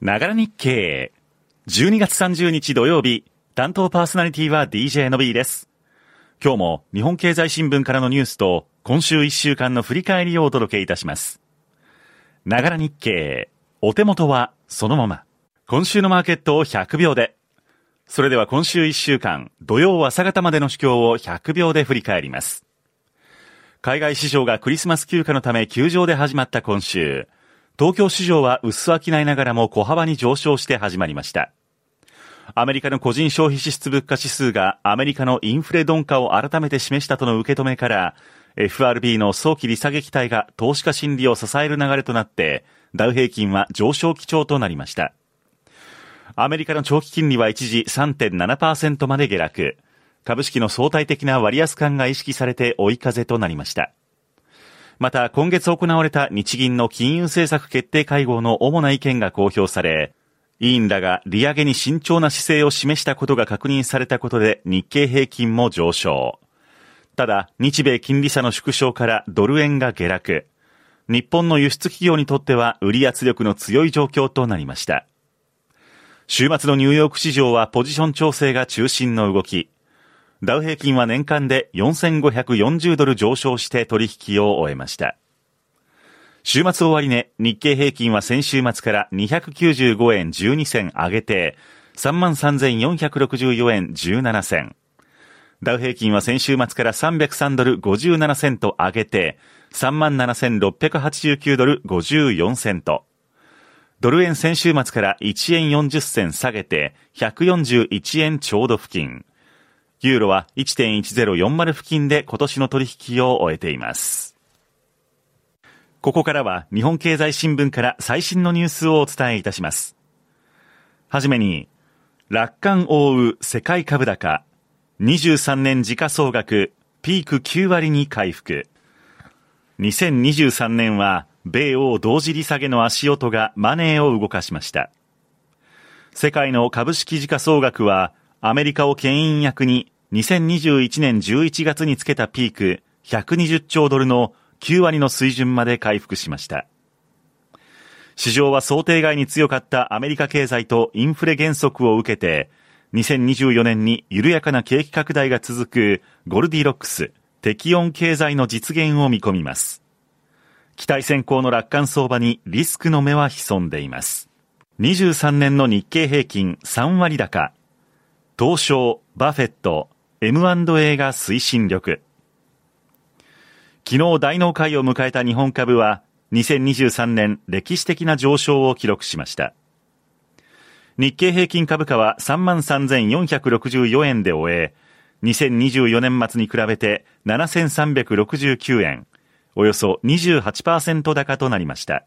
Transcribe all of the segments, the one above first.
ながら日経。12月30日土曜日、担当パーソナリティは DJ の B です。今日も日本経済新聞からのニュースと今週1週間の振り返りをお届けいたします。ながら日経。お手元はそのまま。今週のマーケットを100秒で。それでは今週1週間、土曜朝方までの主況を100秒で振り返ります。海外市場がクリスマス休暇のため休場で始まった今週。東京市場は薄商いながらも小幅に上昇して始まりました。アメリカの個人消費支出物価指数がアメリカのインフレ鈍化を改めて示したとの受け止めから、FRB の早期利下げ期待が投資家心理を支える流れとなって、ダウ平均は上昇基調となりました。アメリカの長期金利は一時3.7%まで下落。株式の相対的な割安感が意識されて追い風となりました。また、今月行われた日銀の金融政策決定会合の主な意見が公表され、委員らが利上げに慎重な姿勢を示したことが確認されたことで日経平均も上昇。ただ、日米金利差の縮小からドル円が下落。日本の輸出企業にとっては売り圧力の強い状況となりました。週末のニューヨーク市場はポジション調整が中心の動き。ダウ平均は年間で4540ドル上昇して取引を終えました。週末終値、日経平均は先週末から295円12銭上げて、33,464円17銭。ダウ平均は先週末から303ドル57セント上げて、37,689ドル54セント。ドル円先週末から1円40銭下げて、141円ちょうど付近。ユーロは1.1040付近で今年の取引を終えています。ここからは日本経済新聞から最新のニュースをお伝えいたします。はじめに、楽観を覆う世界株高、23年時価総額、ピーク9割に回復。2023年は、米欧同時利下げの足音がマネーを動かしました。世界の株式時価総額は、アメリカを牽引役に2021年11月につけたピーク120兆ドルの9割の水準まで回復しました。市場は想定外に強かったアメリカ経済とインフレ減速を受けて、2024年に緩やかな景気拡大が続くゴルディロックス、適温経済の実現を見込みます。期待先行の楽観相場にリスクの目は潜んでいます。23年の日経平均3割高。東証、バフェット、M&A が推進力。昨日大納会を迎えた日本株は2023年歴史的な上昇を記録しました。日経平均株価は33,464円で終え、2024年末に比べて7,369円、およそ28%高となりました。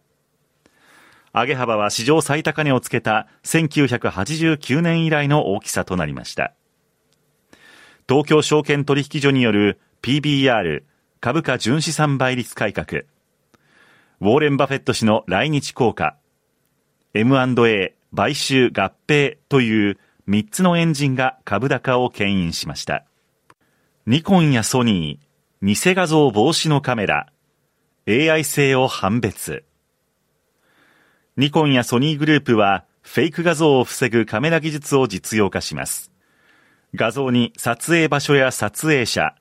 上げ幅は史上最高値をつけた1989年以来の大きさとなりました。東京証券取引所による PBR 株価純資産倍率改革、ウォーレン・バフェット氏の来日効果、M&A 買収合併という3つのエンジンが株高を牽引しました。ニコンやソニー、偽画像防止のカメラ、AI 性を判別。ニコンやソニーグループはフェイク画像を防ぐカメラ技術を実用化します。画像に撮影場所や撮影者、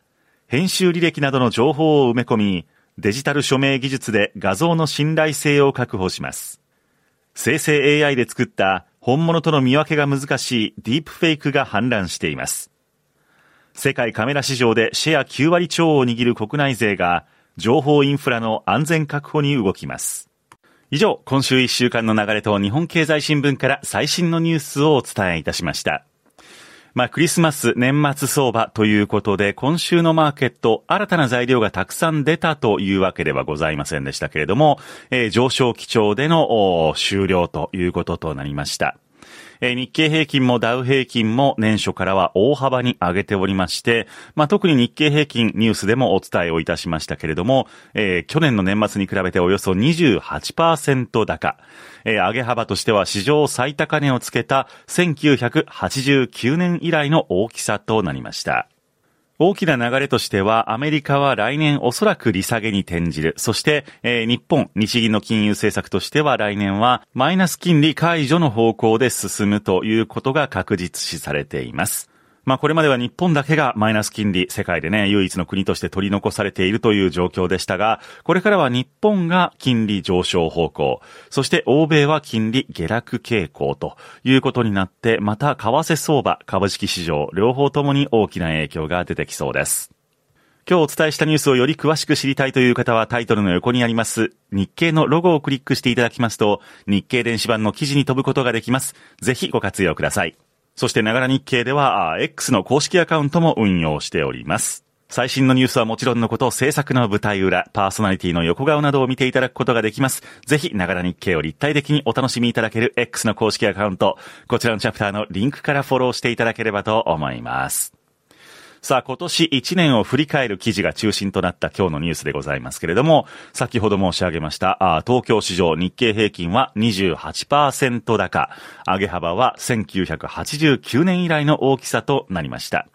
編集履歴などの情報を埋め込み、デジタル署名技術で画像の信頼性を確保します。生成 AI で作った本物との見分けが難しいディープフェイクが氾濫しています。世界カメラ市場でシェア9割超を握る国内勢が情報インフラの安全確保に動きます。以上、今週1週間の流れと日本経済新聞から最新のニュースをお伝えいたしました。まあ、クリスマス年末相場ということで、今週のマーケット、新たな材料がたくさん出たというわけではございませんでしたけれども、えー、上昇基調での終了ということとなりました。え、日経平均もダウ平均も年初からは大幅に上げておりまして、まあ、特に日経平均ニュースでもお伝えをいたしましたけれども、えー、去年の年末に比べておよそ28%高、えー、上げ幅としては史上最高値をつけた1989年以来の大きさとなりました。大きな流れとしては、アメリカは来年おそらく利下げに転じる。そして、えー、日本、日銀の金融政策としては来年はマイナス金利解除の方向で進むということが確実視されています。まあこれまでは日本だけがマイナス金利、世界でね、唯一の国として取り残されているという状況でしたが、これからは日本が金利上昇方向、そして欧米は金利下落傾向ということになって、また為替相場、株式市場、両方ともに大きな影響が出てきそうです。今日お伝えしたニュースをより詳しく知りたいという方はタイトルの横にあります日経のロゴをクリックしていただきますと日経電子版の記事に飛ぶことができます。ぜひご活用ください。そして、ながら日経では、X の公式アカウントも運用しております。最新のニュースはもちろんのこと、制作の舞台裏、パーソナリティの横顔などを見ていただくことができます。ぜひ、ながら日経を立体的にお楽しみいただける X の公式アカウント、こちらのチャプターのリンクからフォローしていただければと思います。さあ、今年1年を振り返る記事が中心となった今日のニュースでございますけれども、先ほど申し上げました、あ東京市場日経平均は28%高、上げ幅は1989年以来の大きさとなりました。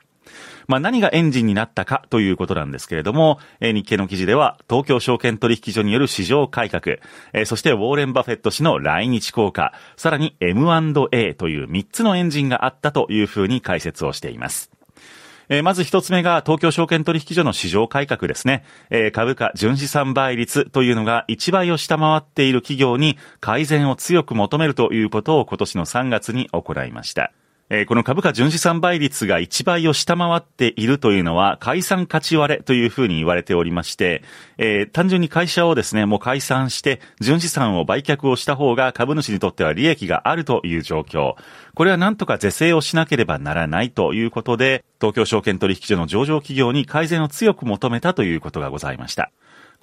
まあ、何がエンジンになったかということなんですけれども、えー、日経の記事では、東京証券取引所による市場改革、えー、そしてウォーレン・バフェット氏の来日効果、さらに M&A という3つのエンジンがあったというふうに解説をしています。えー、まず一つ目が東京証券取引所の市場改革ですね。えー、株価純資産倍率というのが1倍を下回っている企業に改善を強く求めるということを今年の3月に行いました。えー、この株価純資産倍率が1倍を下回っているというのは、解散勝ち割れというふうに言われておりまして、えー、単純に会社をですね、もう解散して、純資産を売却をした方が株主にとっては利益があるという状況。これはなんとか是正をしなければならないということで、東京証券取引所の上場企業に改善を強く求めたということがございました。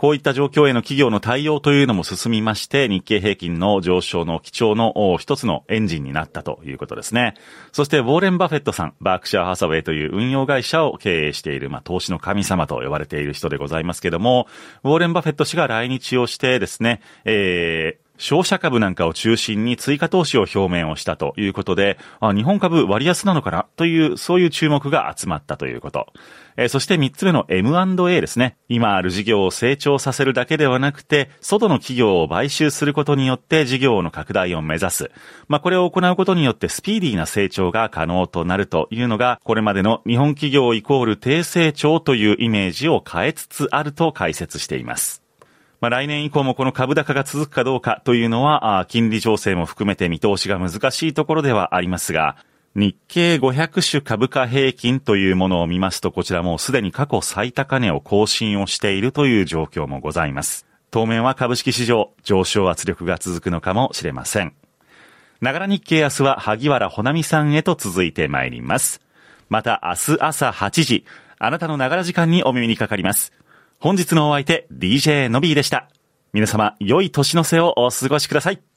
こういった状況への企業の対応というのも進みまして、日経平均の上昇の基調の一つのエンジンになったということですね。そして、ウォーレン・バフェットさん、バークシャー・ハサウェイという運用会社を経営している、まあ、投資の神様と呼ばれている人でございますけども、ウォーレン・バフェット氏が来日をしてですね、えー、商社株なんかを中心に追加投資を表明をしたということで、あ日本株割安なのかな？という、そういう注目が集まったということ。えー、そして三つ目の M&A ですね。今ある事業を成長させるだけではなくて、外の企業を買収することによって事業の拡大を目指す。まあ、これを行うことによってスピーディーな成長が可能となるというのが、これまでの日本企業イコール低成長というイメージを変えつつあると解説しています。まあ、来年以降もこの株高が続くかどうかというのは、あ金利情勢も含めて見通しが難しいところではありますが、日経500種株価平均というものを見ますと、こちらもすでに過去最高値を更新をしているという状況もございます。当面は株式市場、上昇圧力が続くのかもしれません。ながら日経明日は萩原ほなみさんへと続いてまいります。また明日朝8時、あなたのながら時間にお耳にかかります。本日のお相手、DJ のびーでした。皆様、良い年の瀬をお過ごしください。